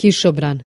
kišobran.